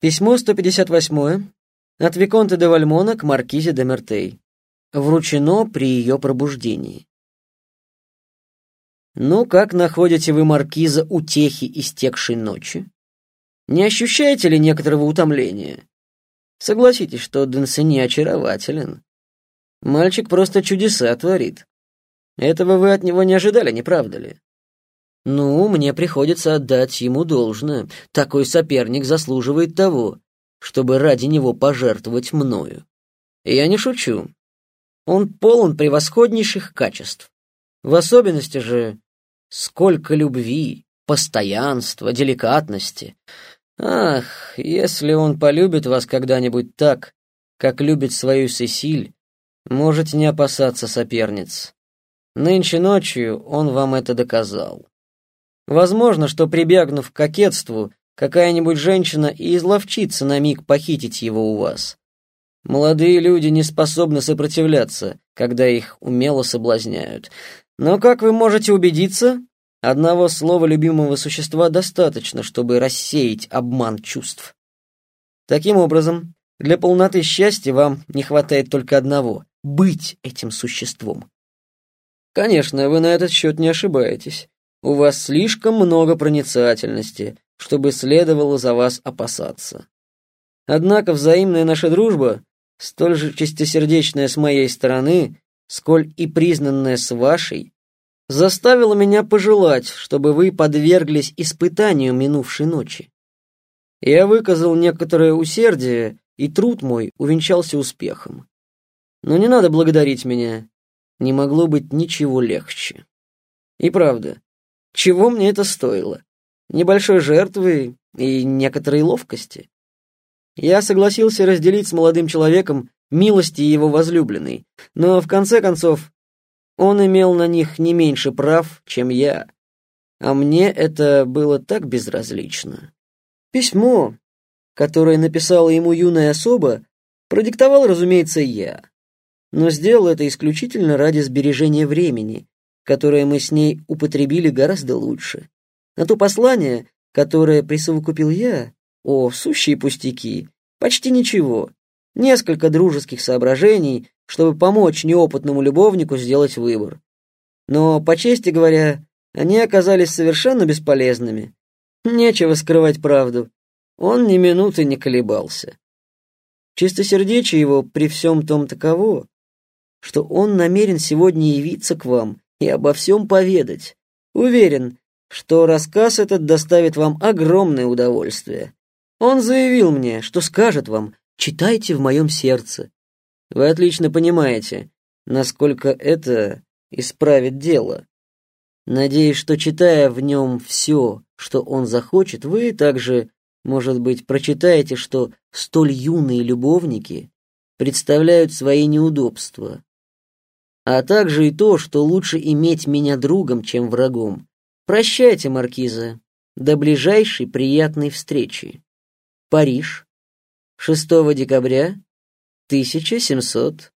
Письмо 158 от Виконта де Вальмона к Маркизе де Мертей. Вручено при ее пробуждении. «Ну, как находите вы Маркиза утехи истекшей ночи? Не ощущаете ли некоторого утомления? Согласитесь, что Денсени очарователен. Мальчик просто чудеса творит. Этого вы от него не ожидали, не правда ли? Ну, мне приходится отдать ему должное. Такой соперник заслуживает того, чтобы ради него пожертвовать мною. Я не шучу. Он полон превосходнейших качеств. В особенности же сколько любви, постоянства, деликатности. Ах, если он полюбит вас когда-нибудь так, как любит свою Сесиль, можете не опасаться соперниц. Нынче ночью он вам это доказал. Возможно, что прибегнув к кокетству, какая-нибудь женщина и изловчится на миг похитить его у вас. Молодые люди не способны сопротивляться, когда их умело соблазняют. Но, как вы можете убедиться, одного слова любимого существа достаточно, чтобы рассеять обман чувств. Таким образом, для полноты счастья вам не хватает только одного — быть этим существом. Конечно, вы на этот счет не ошибаетесь. У вас слишком много проницательности, чтобы следовало за вас опасаться. Однако взаимная наша дружба, столь же чистосердечная с моей стороны, сколь и признанная с вашей, заставила меня пожелать, чтобы вы подверглись испытанию минувшей ночи. Я выказал некоторое усердие, и труд мой увенчался успехом. Но не надо благодарить меня, не могло быть ничего легче. И правда, чего мне это стоило? Небольшой жертвы и некоторой ловкости. Я согласился разделить с молодым человеком милости его возлюбленной, но в конце концов он имел на них не меньше прав, чем я, а мне это было так безразлично. Письмо, которое написала ему юная особа, продиктовал, разумеется, я, но сделал это исключительно ради сбережения времени, которое мы с ней употребили гораздо лучше. На то послание, которое присовокупил я, о, сущие пустяки, почти ничего. Несколько дружеских соображений, чтобы помочь неопытному любовнику сделать выбор. Но, по чести говоря, они оказались совершенно бесполезными. Нечего скрывать правду. Он ни минуты не колебался. Чистосердечие его при всем том таково, что он намерен сегодня явиться к вам и обо всем поведать. Уверен, что рассказ этот доставит вам огромное удовольствие. Он заявил мне, что скажет вам, читайте в моем сердце. Вы отлично понимаете, насколько это исправит дело. Надеюсь, что читая в нем все, что он захочет, вы также, может быть, прочитаете, что столь юные любовники представляют свои неудобства, а также и то, что лучше иметь меня другом, чем врагом. Прощайте, маркиза. До ближайшей приятной встречи. Париж. 6 декабря 1700